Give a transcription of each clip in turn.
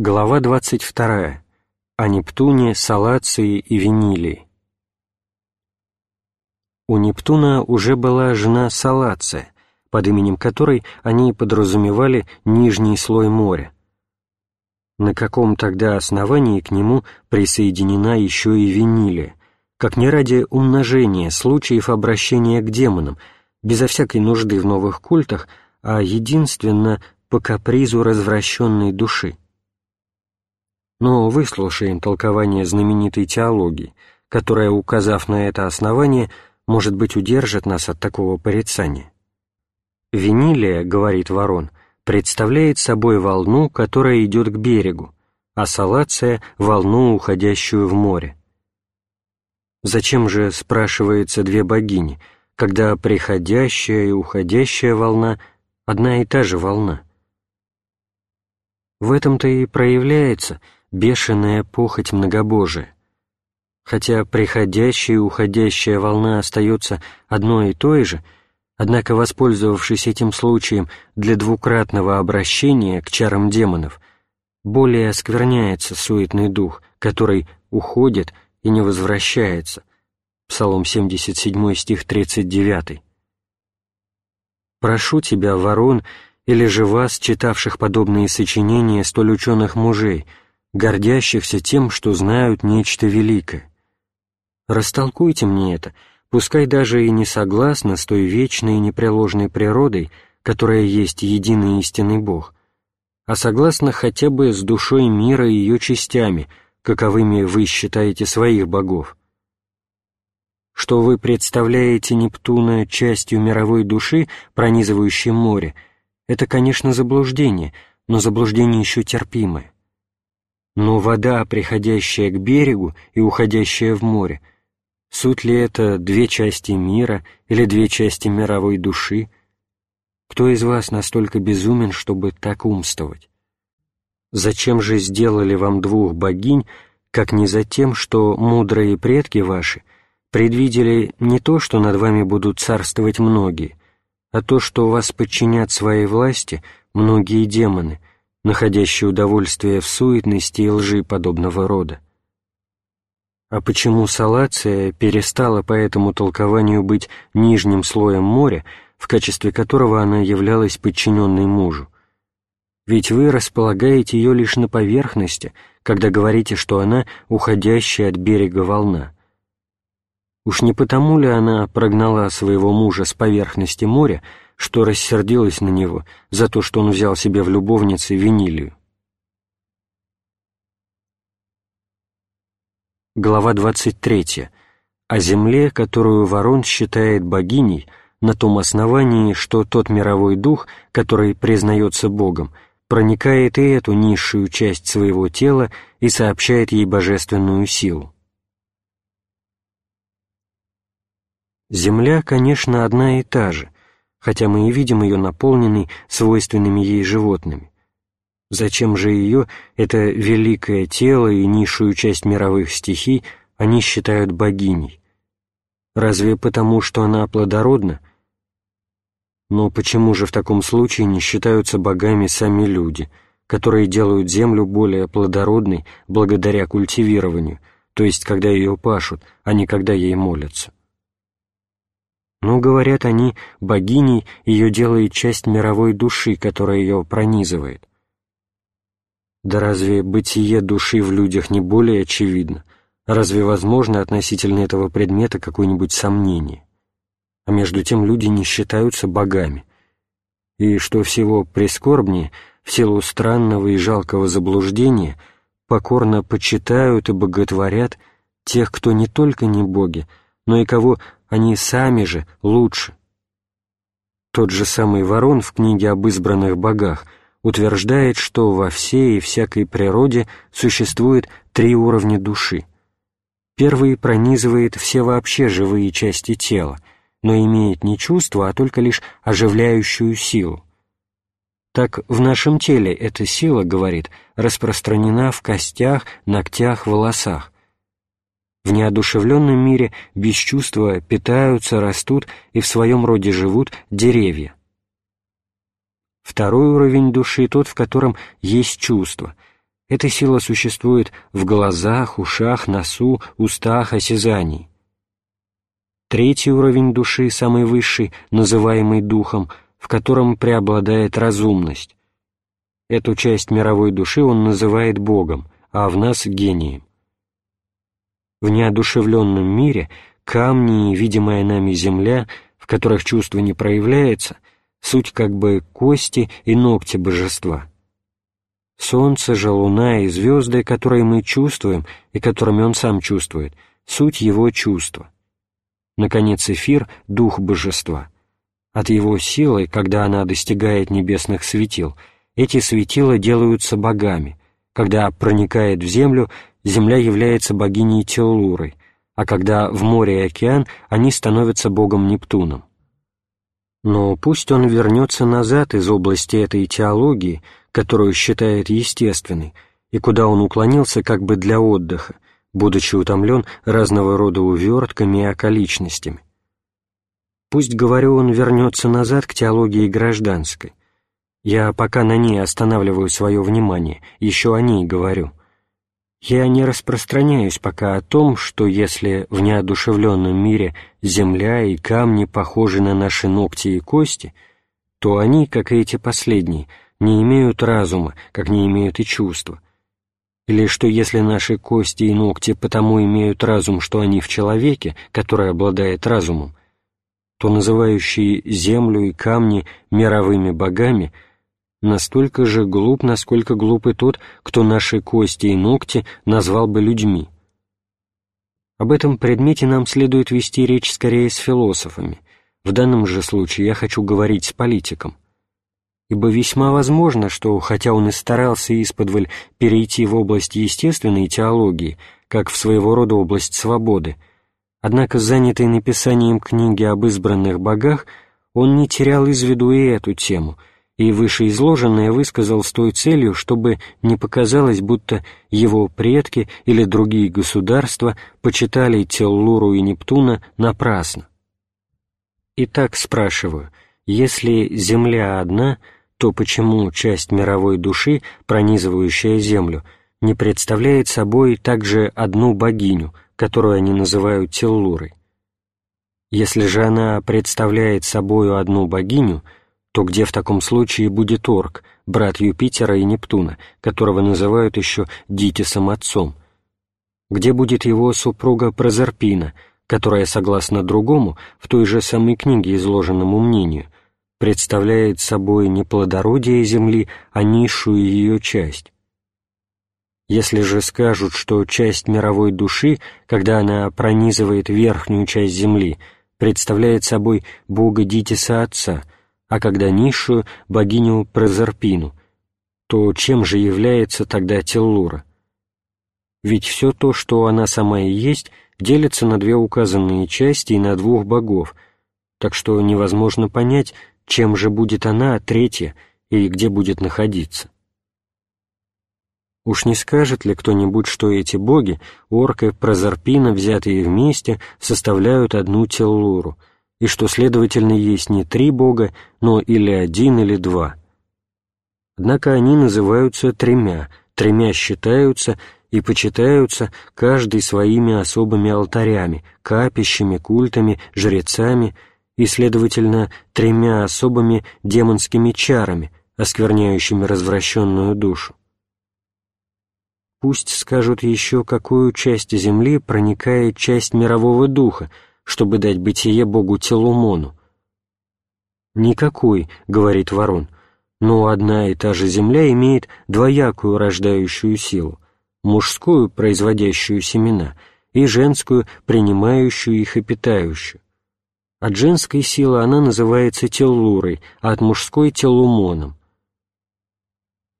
Глава 22. О Нептуне, Салации и Венилии. У Нептуна уже была жена Салация, под именем которой они подразумевали нижний слой моря. На каком тогда основании к нему присоединена еще и Венилия, как не ради умножения случаев обращения к демонам, безо всякой нужды в новых культах, а единственно по капризу развращенной души. Но выслушаем толкование знаменитой теологии, которая, указав на это основание, может быть, удержит нас от такого порицания. Венилия, говорит Ворон, представляет собой волну, которая идет к берегу, а салация — волну, уходящую в море. Зачем же, спрашивается, две богини, когда приходящая и уходящая волна — одна и та же волна? В этом-то и проявляется бешеная похоть многобожия. Хотя приходящая и уходящая волна остается одной и той же, однако, воспользовавшись этим случаем для двукратного обращения к чарам демонов, более оскверняется суетный дух, который уходит и не возвращается. Псалом 77, стих 39. «Прошу тебя, ворон, или же вас, читавших подобные сочинения столь ученых мужей, гордящихся тем, что знают нечто великое. Растолкуйте мне это, пускай даже и не согласно с той вечной и непреложной природой, которая есть единый истинный Бог, а согласно хотя бы с душой мира и ее частями, каковыми вы считаете своих богов. Что вы представляете Нептуна частью мировой души, пронизывающей море, — это, конечно, заблуждение, но заблуждение еще терпимое. Но вода, приходящая к берегу и уходящая в море, суть ли это две части мира или две части мировой души? Кто из вас настолько безумен, чтобы так умствовать? Зачем же сделали вам двух богинь, как не за тем, что мудрые предки ваши предвидели не то, что над вами будут царствовать многие, а то, что вас подчинят своей власти многие демоны, находящие удовольствие в суетности и лжи подобного рода. А почему Салация перестала по этому толкованию быть нижним слоем моря, в качестве которого она являлась подчиненной мужу? Ведь вы располагаете ее лишь на поверхности, когда говорите, что она уходящая от берега волна. Уж не потому ли она прогнала своего мужа с поверхности моря, что рассердилась на него за то, что он взял себе в любовнице Венилию? Глава 23. О земле, которую Ворон считает богиней, на том основании, что тот мировой дух, который признается Богом, проникает и эту низшую часть своего тела и сообщает ей божественную силу. Земля, конечно, одна и та же, хотя мы и видим ее наполненной свойственными ей животными. Зачем же ее, это великое тело и низшую часть мировых стихий, они считают богиней? Разве потому, что она плодородна? Но почему же в таком случае не считаются богами сами люди, которые делают землю более плодородной благодаря культивированию, то есть когда ее пашут, а не когда ей молятся? Но, говорят они, богиней ее делает часть мировой души, которая ее пронизывает. Да разве бытие души в людях не более очевидно? Разве возможно относительно этого предмета какое-нибудь сомнение? А между тем люди не считаются богами. И, что всего прискорбнее, в силу странного и жалкого заблуждения, покорно почитают и боготворят тех, кто не только не боги, но и кого они сами же лучше. Тот же самый Ворон в книге об избранных богах утверждает, что во всей и всякой природе существует три уровня души. Первый пронизывает все вообще живые части тела, но имеет не чувство, а только лишь оживляющую силу. Так в нашем теле эта сила, говорит, распространена в костях, ногтях, волосах, в неодушевленном мире без чувства питаются, растут и в своем роде живут деревья. Второй уровень души — тот, в котором есть чувство. Эта сила существует в глазах, ушах, носу, устах, осязании. Третий уровень души, самый высший, называемый духом, в котором преобладает разумность. Эту часть мировой души он называет Богом, а в нас — гением. В неодушевленном мире камни и видимая нами земля, в которых чувство не проявляется, суть как бы кости и ногти божества — Солнце же, луна и звезды, которые мы чувствуем и которыми он сам чувствует, суть его чувства. Наконец, эфир — дух божества. От его силы, когда она достигает небесных светил, эти светила делаются богами. Когда проникает в землю, земля является богиней Теллурой, а когда в море и океан, они становятся богом Нептуном. Но пусть он вернется назад из области этой теологии — которую считает естественной, и куда он уклонился как бы для отдыха, будучи утомлен разного рода увертками и околичностями. Пусть, говорю, он вернется назад к теологии гражданской. Я пока на ней останавливаю свое внимание, еще о ней говорю. Я не распространяюсь пока о том, что если в неодушевленном мире земля и камни похожи на наши ногти и кости, то они, как и эти последние, не имеют разума, как не имеют и чувства, или что если наши кости и ногти потому имеют разум, что они в человеке, который обладает разумом, то называющие землю и камни мировыми богами настолько же глуп, насколько глуп и тот, кто наши кости и ногти назвал бы людьми. Об этом предмете нам следует вести речь скорее с философами. В данном же случае я хочу говорить с политиком ибо весьма возможно, что, хотя он и старался исподволь перейти в область естественной теологии, как в своего рода область свободы, однако, занятый написанием книги об избранных богах, он не терял из виду и эту тему, и вышеизложенное высказал с той целью, чтобы не показалось, будто его предки или другие государства почитали Теллуру и Нептуна напрасно. Итак, спрашиваю, если Земля одна — то почему часть мировой души, пронизывающая Землю, не представляет собой также одну богиню, которую они называют Теллурой? Если же она представляет собою одну богиню, то где в таком случае будет Орк, брат Юпитера и Нептуна, которого называют еще Дитисом отцом? Где будет его супруга Прозерпина, которая, согласно другому, в той же самой книге изложенному мнению, представляет собой не плодородие земли, а низшую ее часть. Если же скажут, что часть мировой души, когда она пронизывает верхнюю часть земли, представляет собой бога Дитиса Отца, а когда низшую — богиню Прозерпину, то чем же является тогда Теллура? Ведь все то, что она сама и есть, делится на две указанные части и на двух богов, так что невозможно понять, чем же будет она, третья, и где будет находиться? Уж не скажет ли кто-нибудь, что эти боги, Орка, Прозорпина, взятые вместе, составляют одну Теллуру, и что, следовательно, есть не три бога, но или один, или два? Однако они называются тремя, тремя считаются и почитаются каждый своими особыми алтарями, капищами, культами, жрецами — и, следовательно, тремя особыми демонскими чарами, оскверняющими развращенную душу. Пусть скажут еще, какую часть земли проникает часть мирового духа, чтобы дать бытие богу Телумону. «Никакой», — говорит ворон, — «но одна и та же земля имеет двоякую рождающую силу, мужскую, производящую семена, и женскую, принимающую их и питающую. От женской силы она называется теллурой, а от мужской — телумоном.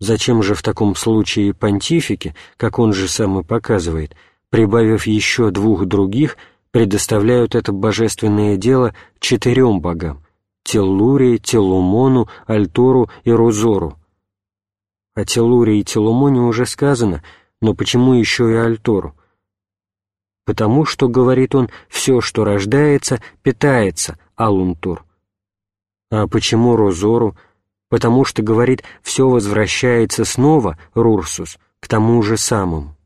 Зачем же в таком случае понтифики, как он же сам и показывает, прибавив еще двух других, предоставляют это божественное дело четырем богам — Теллуре, Телумону, Альтору и Розору? О Теллуре и Телумоне уже сказано, но почему еще и Альтору? потому что, говорит он, все, что рождается, питается, алунтур. А почему Розору? Потому что, говорит, все возвращается снова, Рурсус, к тому же самому.